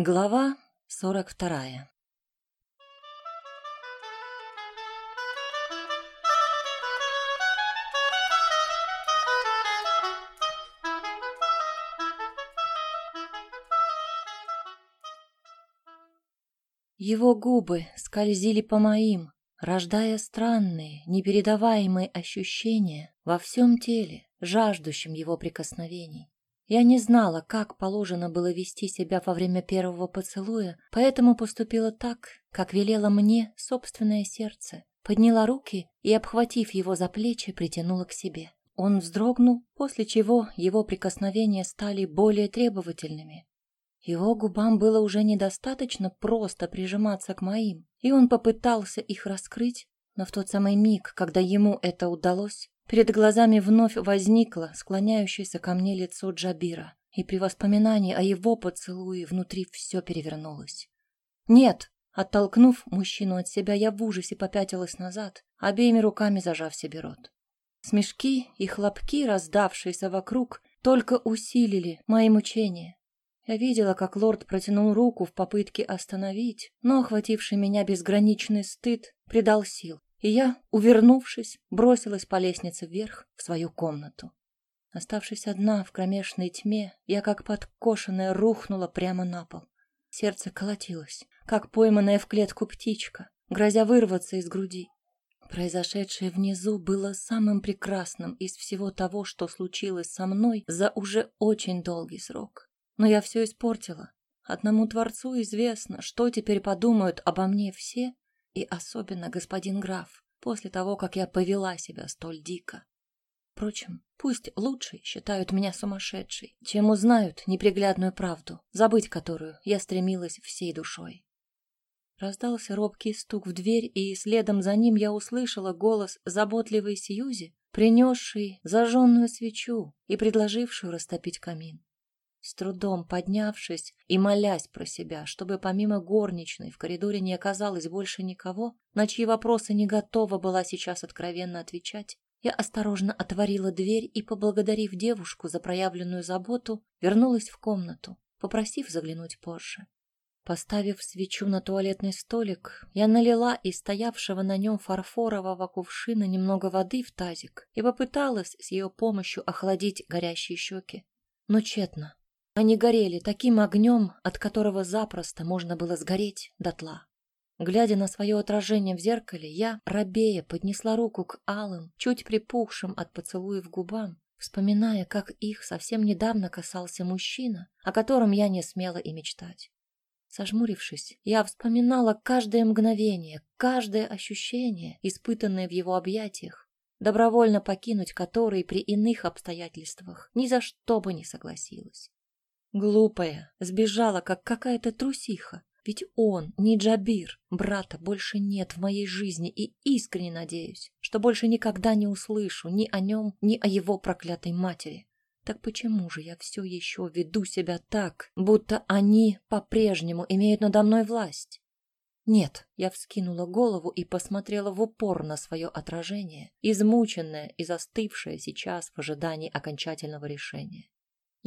Глава сорок вторая Его губы скользили по моим, рождая странные, непередаваемые ощущения во всем теле, жаждущим его прикосновений. Я не знала, как положено было вести себя во время первого поцелуя, поэтому поступила так, как велело мне собственное сердце. Подняла руки и, обхватив его за плечи, притянула к себе. Он вздрогнул, после чего его прикосновения стали более требовательными. Его губам было уже недостаточно просто прижиматься к моим, и он попытался их раскрыть, но в тот самый миг, когда ему это удалось, Перед глазами вновь возникло склоняющееся ко мне лицо Джабира, и при воспоминании о его поцелуе внутри все перевернулось. «Нет!» Оттолкнув мужчину от себя, я в ужасе попятилась назад, обеими руками зажав себе рот. Смешки и хлопки, раздавшиеся вокруг, только усилили мои мучения. Я видела, как лорд протянул руку в попытке остановить, но охвативший меня безграничный стыд придал сил и я, увернувшись, бросилась по лестнице вверх в свою комнату. Оставшись одна в кромешной тьме, я как подкошенная рухнула прямо на пол. Сердце колотилось, как пойманная в клетку птичка, грозя вырваться из груди. Произошедшее внизу было самым прекрасным из всего того, что случилось со мной за уже очень долгий срок. Но я все испортила. Одному Творцу известно, что теперь подумают обо мне все, и особенно господин граф, после того, как я повела себя столь дико. Впрочем, пусть лучше считают меня сумасшедшей, чем узнают неприглядную правду, забыть которую я стремилась всей душой. Раздался робкий стук в дверь, и следом за ним я услышала голос заботливой Сьюзи, принесшей зажженную свечу и предложившую растопить камин. С трудом поднявшись и молясь про себя, чтобы помимо горничной в коридоре не оказалось больше никого, на чьи вопросы не готова была сейчас откровенно отвечать, я осторожно отворила дверь и, поблагодарив девушку за проявленную заботу, вернулась в комнату, попросив заглянуть позже. Поставив свечу на туалетный столик, я налила из стоявшего на нем фарфорового кувшина немного воды в тазик и попыталась с ее помощью охладить горящие щеки. Но тщетно. Они горели таким огнем, от которого запросто можно было сгореть дотла. Глядя на свое отражение в зеркале, я, рабея, поднесла руку к алым, чуть припухшим от поцелуев губам, вспоминая, как их совсем недавно касался мужчина, о котором я не смела и мечтать. Сожмурившись, я вспоминала каждое мгновение, каждое ощущение, испытанное в его объятиях, добровольно покинуть которые при иных обстоятельствах ни за что бы не согласилась. Глупая, сбежала, как какая-то трусиха. Ведь он, не Джабир, брата больше нет в моей жизни, и искренне надеюсь, что больше никогда не услышу ни о нем, ни о его проклятой матери. Так почему же я все еще веду себя так, будто они по-прежнему имеют надо мной власть? Нет, я вскинула голову и посмотрела в упор на свое отражение, измученное и застывшее сейчас в ожидании окончательного решения.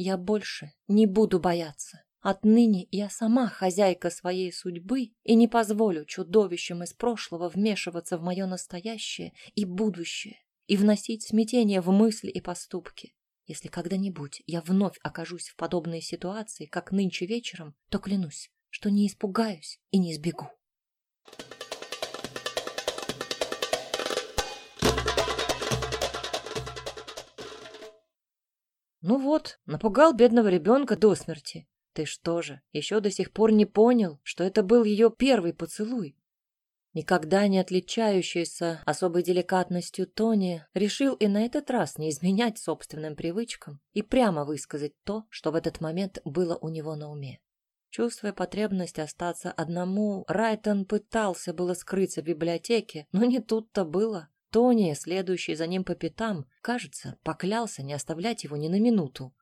Я больше не буду бояться. Отныне я сама хозяйка своей судьбы и не позволю чудовищам из прошлого вмешиваться в мое настоящее и будущее и вносить смятение в мысли и поступки. Если когда-нибудь я вновь окажусь в подобной ситуации, как нынче вечером, то клянусь, что не испугаюсь и не сбегу. Ну вот, напугал бедного ребенка до смерти. Ты что же, еще до сих пор не понял, что это был ее первый поцелуй? Никогда не отличающийся особой деликатностью Тони решил и на этот раз не изменять собственным привычкам и прямо высказать то, что в этот момент было у него на уме. Чувствуя потребность остаться одному, Райтон пытался было скрыться в библиотеке, но не тут-то было. Тони, следующий за ним по пятам, кажется, поклялся не оставлять его ни на минуту.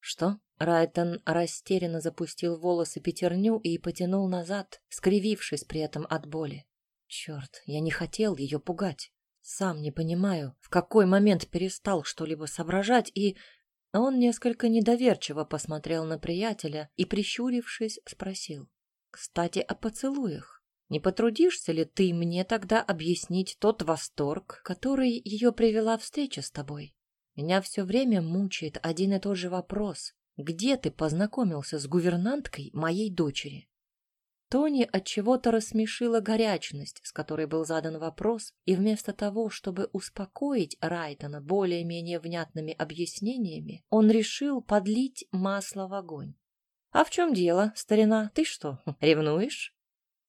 Что? Райтон растерянно запустил волосы пятерню и потянул назад, скривившись при этом от боли. Черт, я не хотел ее пугать. Сам не понимаю, в какой момент перестал что-либо соображать и... Он несколько недоверчиво посмотрел на приятеля и, прищурившись, спросил. «Кстати, о поцелуях. Не потрудишься ли ты мне тогда объяснить тот восторг, который ее привела встреча с тобой? Меня все время мучает один и тот же вопрос. Где ты познакомился с гувернанткой моей дочери?» Тони от чего-то рассмешила горячность, с которой был задан вопрос, и вместо того, чтобы успокоить Райтона более-менее внятными объяснениями, он решил подлить масло в огонь. «А в чем дело, старина? Ты что, ревнуешь?»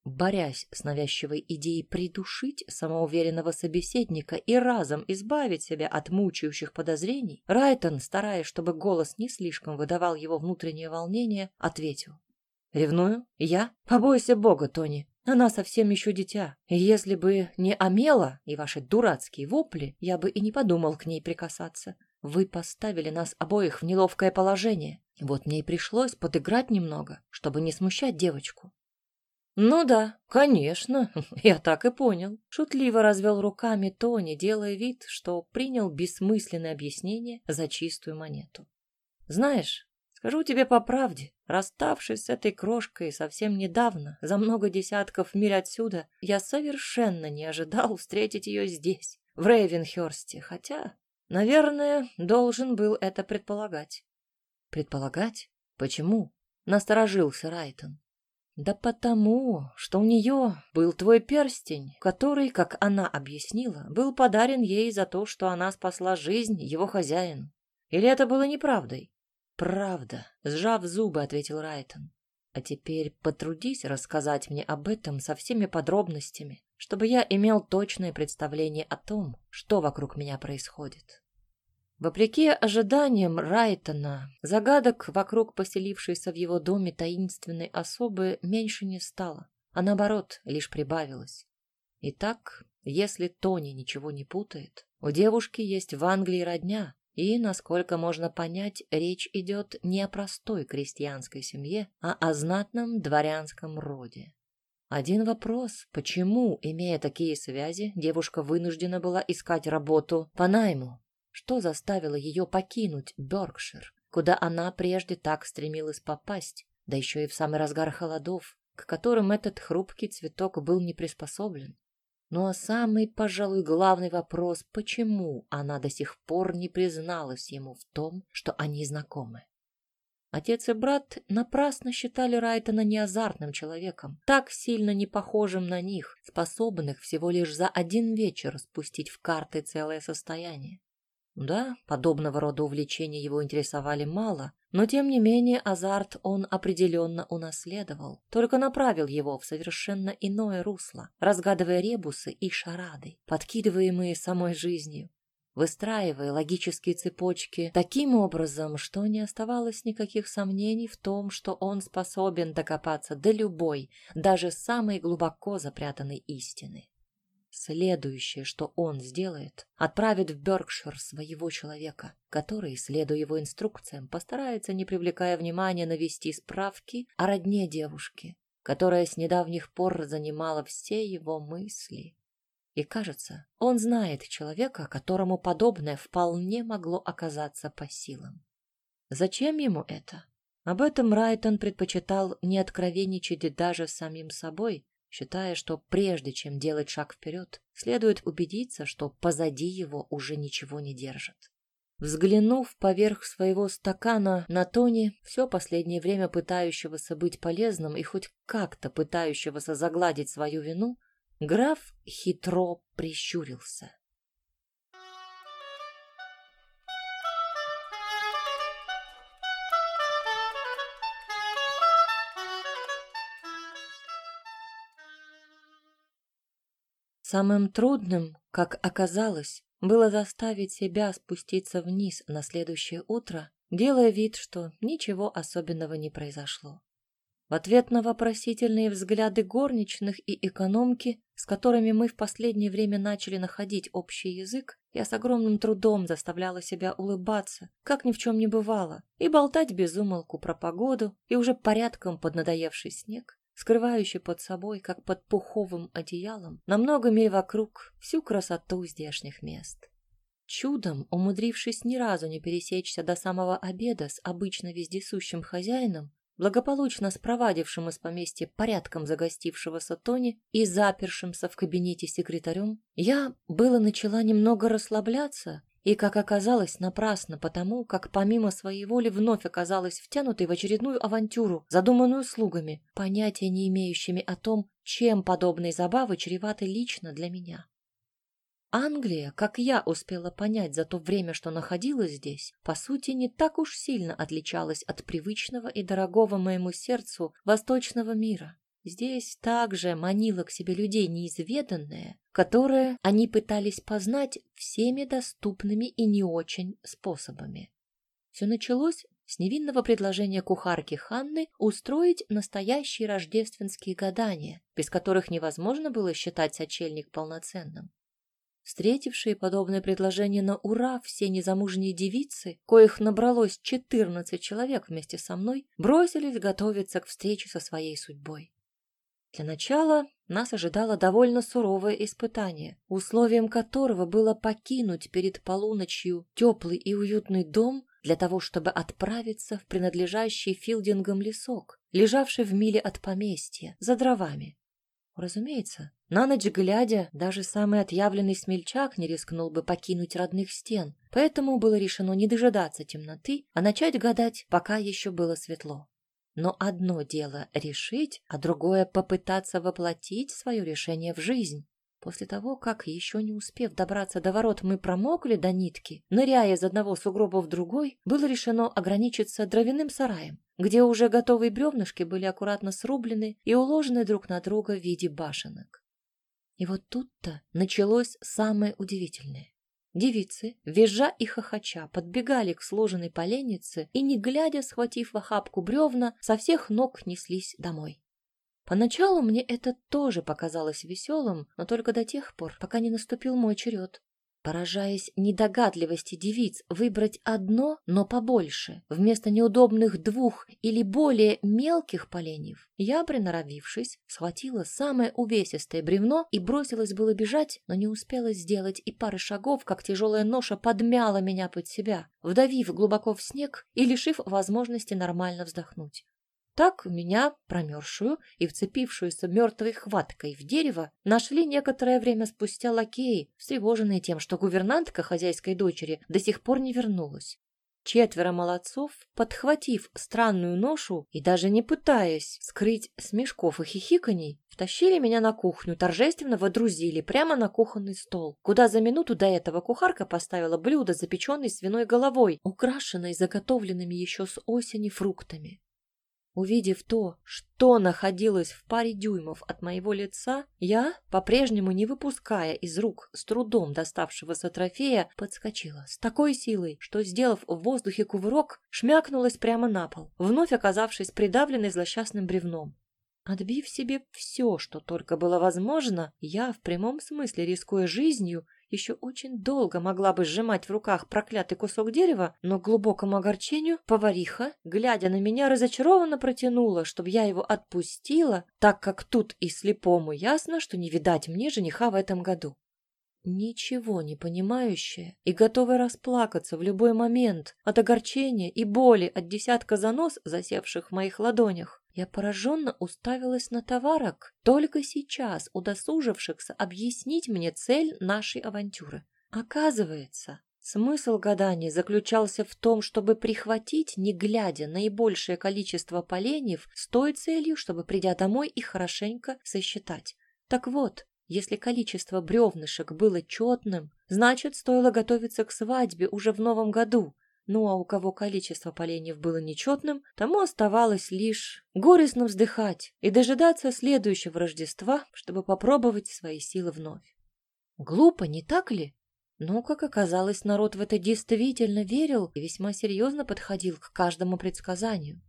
Борясь с навязчивой идеей придушить самоуверенного собеседника и разом избавить себя от мучающих подозрений, Райтон, стараясь, чтобы голос не слишком выдавал его внутреннее волнение, ответил. Ревную? Я? Побойся бога, Тони. Она совсем еще дитя. Если бы не Амела и ваши дурацкие вопли, я бы и не подумал к ней прикасаться. Вы поставили нас обоих в неловкое положение. Вот мне и пришлось подыграть немного, чтобы не смущать девочку. «Ну да, конечно, я так и понял», — шутливо развел руками Тони, делая вид, что принял бессмысленное объяснение за чистую монету. «Знаешь, Скажу тебе по правде, расставшись с этой крошкой совсем недавно, за много десятков миль отсюда, я совершенно не ожидал встретить ее здесь, в Рейвенхёрсте, хотя, наверное, должен был это предполагать. Предполагать? Почему? Насторожился Райтон. Да потому, что у нее был твой перстень, который, как она объяснила, был подарен ей за то, что она спасла жизнь его хозяину. Или это было неправдой? «Правда», — сжав зубы, ответил Райтон. «А теперь потрудись рассказать мне об этом со всеми подробностями, чтобы я имел точное представление о том, что вокруг меня происходит». Вопреки ожиданиям Райтона, загадок вокруг поселившейся в его доме таинственной особы меньше не стало, а наоборот, лишь прибавилось. Итак, если Тони ничего не путает, у девушки есть в Англии родня, и, насколько можно понять, речь идет не о простой крестьянской семье, а о знатном дворянском роде. Один вопрос, почему, имея такие связи, девушка вынуждена была искать работу по найму? Что заставило ее покинуть Беркшир, куда она прежде так стремилась попасть, да еще и в самый разгар холодов, к которым этот хрупкий цветок был не приспособлен? Ну а самый, пожалуй, главный вопрос, почему она до сих пор не призналась ему в том, что они знакомы. Отец и брат напрасно считали Райтона неазартным человеком, так сильно не похожим на них, способных всего лишь за один вечер спустить в карты целое состояние. Да, подобного рода увлечения его интересовали мало, но тем не менее азарт он определенно унаследовал, только направил его в совершенно иное русло, разгадывая ребусы и шарады, подкидываемые самой жизнью, выстраивая логические цепочки таким образом, что не оставалось никаких сомнений в том, что он способен докопаться до любой, даже самой глубоко запрятанной истины. Следующее, что он сделает, отправит в Беркшир своего человека, который, следуя его инструкциям, постарается, не привлекая внимания, навести справки о родне девушки, которая с недавних пор занимала все его мысли. И, кажется, он знает человека, которому подобное вполне могло оказаться по силам. Зачем ему это? Об этом Райтон предпочитал не откровенничать даже самим собой, считая, что прежде чем делать шаг вперед, следует убедиться, что позади его уже ничего не держит. Взглянув поверх своего стакана на Тони, все последнее время пытающегося быть полезным и хоть как-то пытающегося загладить свою вину, граф хитро прищурился. Самым трудным, как оказалось, было заставить себя спуститься вниз на следующее утро, делая вид, что ничего особенного не произошло. В ответ на вопросительные взгляды горничных и экономки, с которыми мы в последнее время начали находить общий язык, я с огромным трудом заставляла себя улыбаться, как ни в чем не бывало, и болтать без умолку про погоду и уже порядком поднадоевший снег, скрывающий под собой, как под пуховым одеялом, на много миль вокруг всю красоту здешних мест. чудом умудрившись ни разу не пересечься до самого обеда с обычно вездесущим хозяином, благополучно спровадившим из поместья порядком загостившегося Тони и запершимся в кабинете секретарем, я было начала немного расслабляться и, как оказалось, напрасно, потому как помимо своей воли вновь оказалась втянутой в очередную авантюру, задуманную слугами, понятия не имеющими о том, чем подобные забавы чреваты лично для меня. Англия, как я успела понять за то время, что находилась здесь, по сути, не так уж сильно отличалась от привычного и дорогого моему сердцу восточного мира. Здесь также манило к себе людей неизведанное, которое они пытались познать всеми доступными и не очень способами. Все началось с невинного предложения кухарки Ханны устроить настоящие рождественские гадания, без которых невозможно было считать сочельник полноценным. Встретившие подобное предложение на ура все незамужние девицы, коих набралось четырнадцать человек вместе со мной, бросились готовиться к встрече со своей судьбой. Для начала нас ожидало довольно суровое испытание, условием которого было покинуть перед полуночью теплый и уютный дом для того, чтобы отправиться в принадлежащий Филдингам лесок, лежавший в миле от поместья, за дровами. Разумеется, на ночь глядя, даже самый отъявленный смельчак не рискнул бы покинуть родных стен, поэтому было решено не дожидаться темноты, а начать гадать, пока еще было светло. Но одно дело решить, а другое попытаться воплотить свое решение в жизнь. После того, как, еще не успев добраться до ворот, мы промокли до нитки, ныряя из одного сугроба в другой, было решено ограничиться дровяным сараем, где уже готовые бревнышки были аккуратно срублены и уложены друг на друга в виде башенок. И вот тут-то началось самое удивительное. Девицы, визжа и хохоча, подбегали к сложенной поленнице и, не глядя, схватив в охапку бревна, со всех ног неслись домой. Поначалу мне это тоже показалось веселым, но только до тех пор, пока не наступил мой черед. Поражаясь недогадливости девиц выбрать одно, но побольше, вместо неудобных двух или более мелких поленьев, я, приноровившись, схватила самое увесистое бревно и бросилась было бежать, но не успела сделать и пары шагов, как тяжелая ноша подмяла меня под себя, вдавив глубоко в снег и лишив возможности нормально вздохнуть. Так меня, промерзшую и вцепившуюся мертвой хваткой в дерево, нашли некоторое время спустя лакеи, встревоженные тем, что гувернантка хозяйской дочери до сих пор не вернулась. Четверо молодцов, подхватив странную ношу и даже не пытаясь скрыть смешков и хихиканий, втащили меня на кухню, торжественно водрузили прямо на кухонный стол, куда за минуту до этого кухарка поставила блюдо, запеченной свиной головой, украшенной заготовленными еще с осени фруктами. Увидев то, что находилось в паре дюймов от моего лица, я, по-прежнему не выпуская из рук с трудом доставшегося трофея, подскочила с такой силой, что, сделав в воздухе кувырок, шмякнулась прямо на пол, вновь оказавшись придавленной злосчастным бревном. Отбив себе все, что только было возможно, я, в прямом смысле рискуя жизнью, еще очень долго могла бы сжимать в руках проклятый кусок дерева, но к глубокому огорчению повариха, глядя на меня, разочарованно протянула, чтобы я его отпустила, так как тут и слепому ясно, что не видать мне жениха в этом году. Ничего не понимающая и готовая расплакаться в любой момент от огорчения и боли от десятка занос, засевших в моих ладонях, я пораженно уставилась на товарок, только сейчас удосужившихся объяснить мне цель нашей авантюры. Оказывается, смысл гадания заключался в том, чтобы прихватить, не глядя, наибольшее количество поленьев с той целью, чтобы, придя домой, их хорошенько сосчитать. Так вот, если количество бревнышек было четным, значит, стоило готовиться к свадьбе уже в новом году, ну а у кого количество поленьев было нечетным, тому оставалось лишь горестно вздыхать и дожидаться следующего Рождества, чтобы попробовать свои силы вновь. Глупо, не так ли? Но, как оказалось, народ в это действительно верил и весьма серьезно подходил к каждому предсказанию.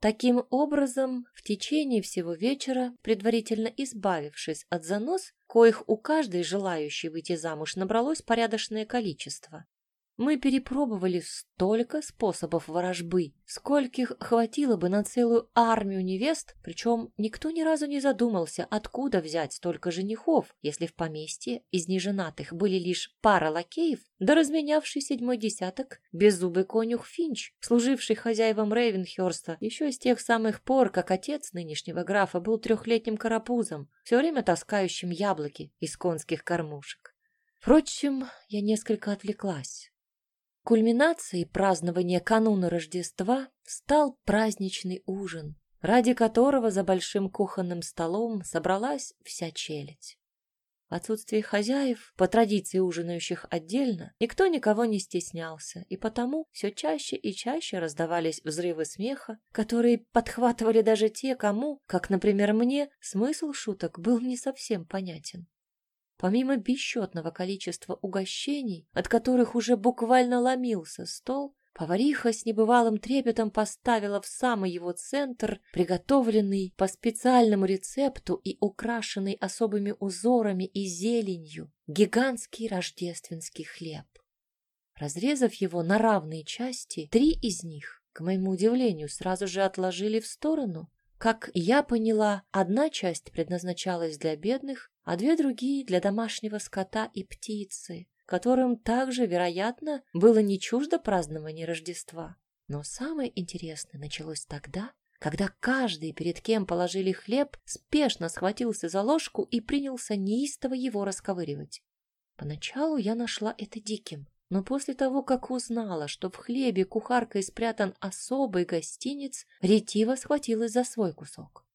Таким образом, в течение всего вечера, предварительно избавившись от занос, коих у каждой желающей выйти замуж набралось порядочное количество, Мы перепробовали столько способов ворожбы, скольких хватило бы на целую армию невест, причем никто ни разу не задумался, откуда взять столько женихов, если в поместье из неженатых были лишь пара лакеев, да разменявший седьмой десяток беззубый конюх Финч, служивший хозяевам Рейвенхерста еще с тех самых пор, как отец нынешнего графа был трехлетним карапузом, все время таскающим яблоки из конских кормушек. Впрочем, я несколько отвлеклась. Кульминацией празднования кануна Рождества стал праздничный ужин, ради которого за большим кухонным столом собралась вся челядь. В отсутствие хозяев, по традиции ужинающих отдельно, никто никого не стеснялся, и потому все чаще и чаще раздавались взрывы смеха, которые подхватывали даже те, кому, как, например, мне, смысл шуток был не совсем понятен. Помимо бесчетного количества угощений, от которых уже буквально ломился стол, повариха с небывалым трепетом поставила в самый его центр приготовленный по специальному рецепту и украшенный особыми узорами и зеленью гигантский рождественский хлеб. Разрезав его на равные части, три из них, к моему удивлению, сразу же отложили в сторону. Как я поняла, одна часть предназначалась для бедных, а две другие для домашнего скота и птицы, которым также, вероятно, было не чуждо празднование Рождества. Но самое интересное началось тогда, когда каждый, перед кем положили хлеб, спешно схватился за ложку и принялся неистово его расковыривать. Поначалу я нашла это диким, но после того, как узнала, что в хлебе кухаркой спрятан особый гостиниц, ретиво схватилась за свой кусок.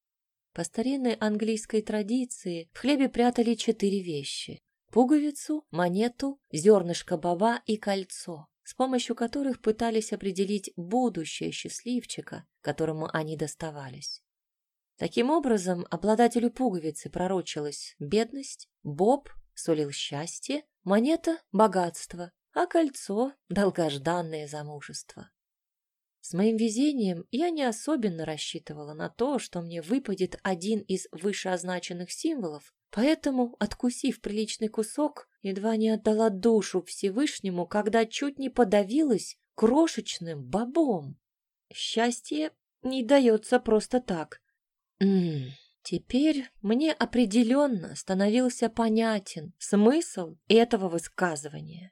По старинной английской традиции в хлебе прятали четыре вещи – пуговицу, монету, зернышко баба и кольцо, с помощью которых пытались определить будущее счастливчика, которому они доставались. Таким образом, обладателю пуговицы пророчилась бедность, боб сулил счастье, монета – богатство, а кольцо – долгожданное замужество. С моим везением я не особенно рассчитывала на то, что мне выпадет один из вышеозначенных символов, поэтому, откусив приличный кусок, едва не отдала душу Всевышнему, когда чуть не подавилась крошечным бобом. Счастье не дается просто так. М -м, теперь мне определенно становился понятен смысл этого высказывания.